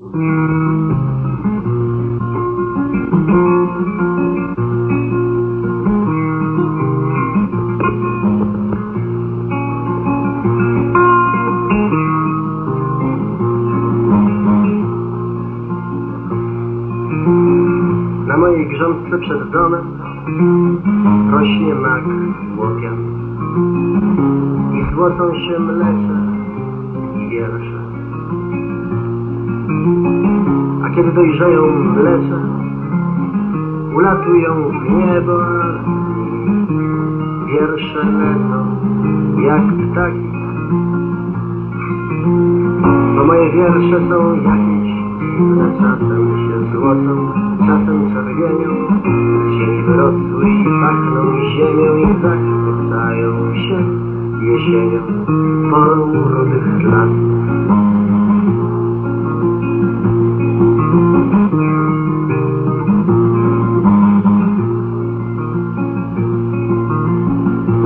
Na mojej grządce przed domem rośnie mak łopian i złocą się mlecze i wiersze. A kiedy dojrzeją mlecze, ulatują w niebo, wiersze lecą jak ptaki. Bo moje wiersze są jakieś dziwne, czasem się złocą, czasem czerwienią, z ziemi wyrosły i pachną ziemią i zachwycają się jesienią, porą rudych lasów.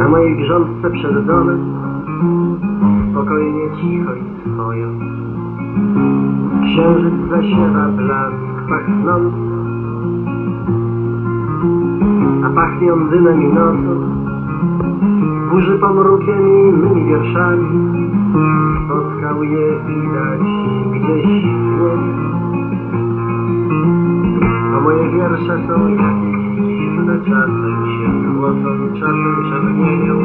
Na mojej grządce przed domem spokojnie, cicho i swojo. Księżyc zasiewa blask pachnący, a pachnią dymem i nocą, burzy pomrukiem i mymi wierszami. Spotkał je widać gdzieś w niebie. Bo moje wiersze są jakieś dziwne, czasem się złocą, czasem czerwienią.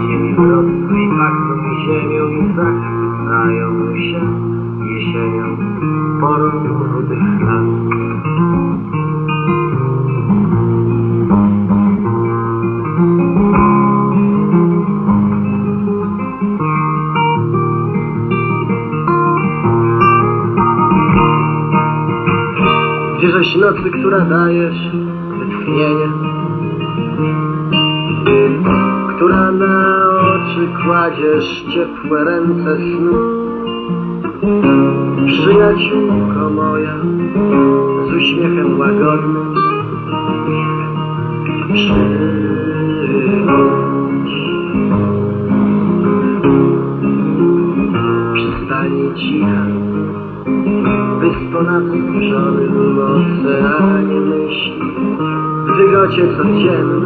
Ziemi wyrosły i pachną ziemią i zachwycają się jesienią, porą rudych lasów. Gdzieżeś nocy, która dajesz wytchnienie, która na oczy kładziesz ciepłe ręce snu. Przyjaciółko moja, z uśmiechem łagodnym, przybądź. Przystani cicha, wyspo nad zburzonym oceanie myśli, w wygocie codziennej,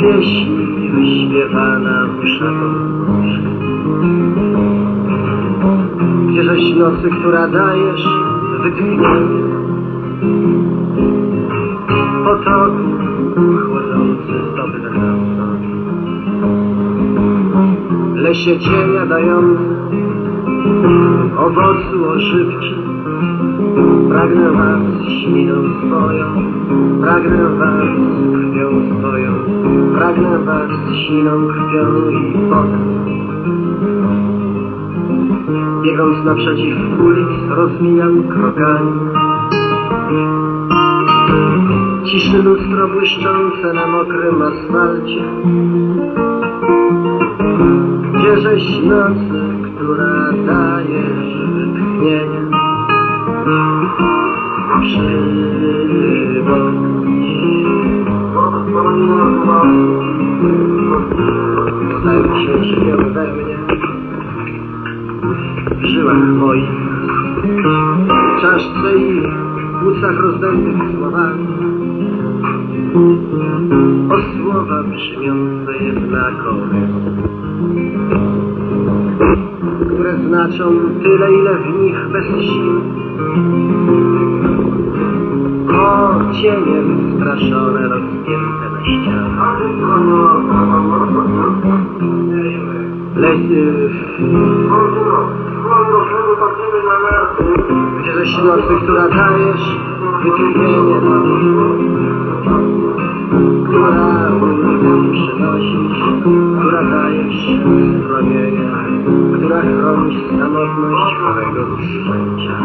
pieśni wyśpiewana uszaką morza. Gdzieżeś nocy, która dajesz wytchnienie, potoku chłodzący zdobne noc. Lesie cienia dający owocu ożywczy, pragnę was śminą swoją, pragnę was krwią swoją, pragnę was siną krwią i potem. Biegąc naprzeciw ulic, rozmijam krokami. Ciszy lustro błyszczące na mokrym asfalcie. Gdzieżeś nocy, która dajesz wytchnienie. Przybądź. Stają się żywią we mnie w żyłach moich, w czaszce i płucach rozdętych słowami. O słowa brzmiące jednakowe, które znaczą tyle, ile w nich bez sił. O cienie wystraszone, rozpięte na ścianach. Lesy gdzie ze nocy, która dajesz wytchnienie, która ulgę przynosisz, która dajesz schronienie, która chronisz samotność chorego szczęścia.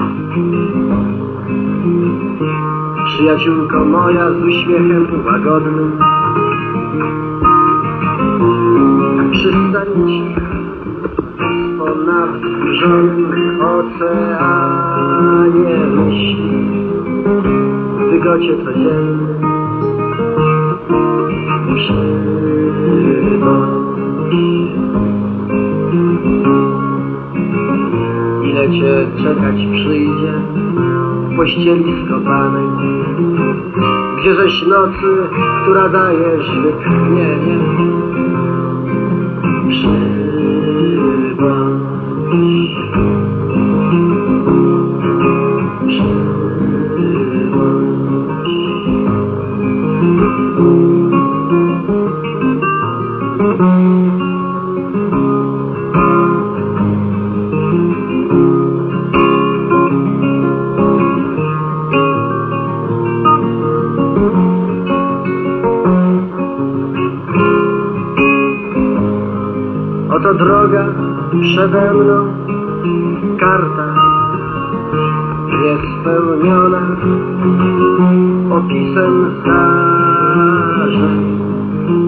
Przyjaciółko moja z uśmiechem łagodnym, przystań cicha, ponad wzburzonym oceanie myśli, w wygocie codziennym. Ile cię czekać przyjdzie w pościeli skopanej, gdzie żeś nocy, która dajesz wytchnienie. Oto droga przede mną, karta niespełniona opisem zdarzeń.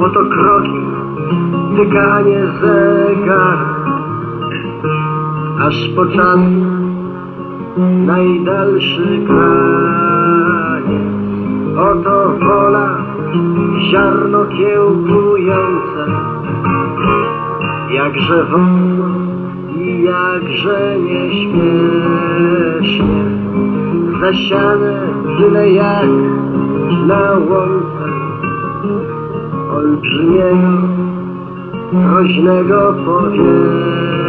Oto kroki, tykanie zegara, aż po czas najdalszy kraniec. Oto wola, ziarno kiełkujące, jakże wolno i jakże nieśmiesznie zasiane tyle jak na łące olbrzymiego, groźnego powietrza.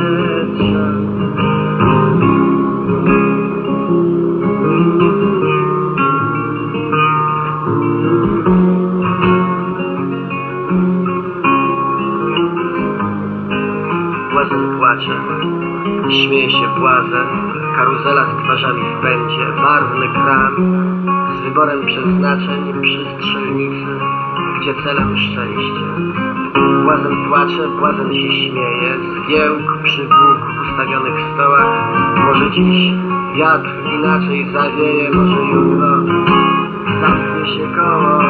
Pędzie, barwny kran z wyborem przeznaczeń przy strzelnicy, gdzie celem szczęście. Błazen płacze, błazen się śmieje, zgiełk przy dwóch ustawionych stołach. Może dziś wiatr inaczej zawieje, może jutro zamknie się koło.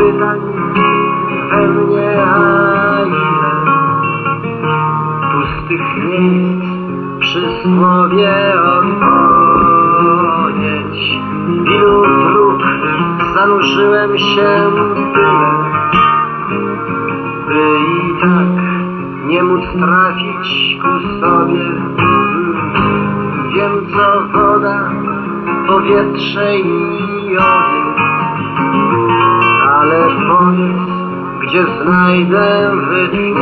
Ile pytań we mnie, a ile pustych miejsc przy słowie odpowiedź. Ilu dróg zanurzyłem się tyle, by i tak nie móc trafić ku sobie. Wiem co woda, powietrze i ogień ale powiedz, gdzie znajdę wytchnienie.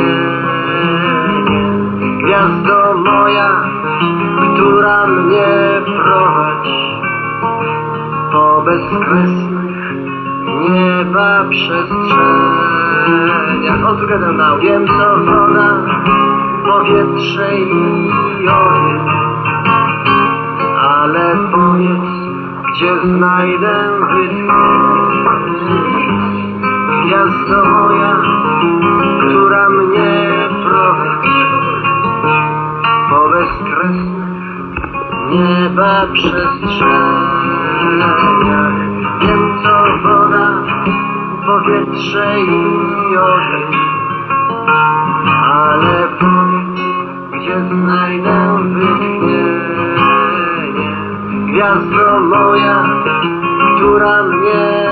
Gwiazdo moja, która mnie prowadzi po bezkresnych nieba przestrzeniach. Together now. Wiem co woda, powietrze i ogień, ale powiedz, gdzie znajdę. Gwiazdo moja, która mnie prowadzi po bezkresnych nieba przestrzeniach. Wiem co woda, powietrze i ogień, ale powiedz, gdzie znajdę wytchnienie. Gwiazdo moja, która mnie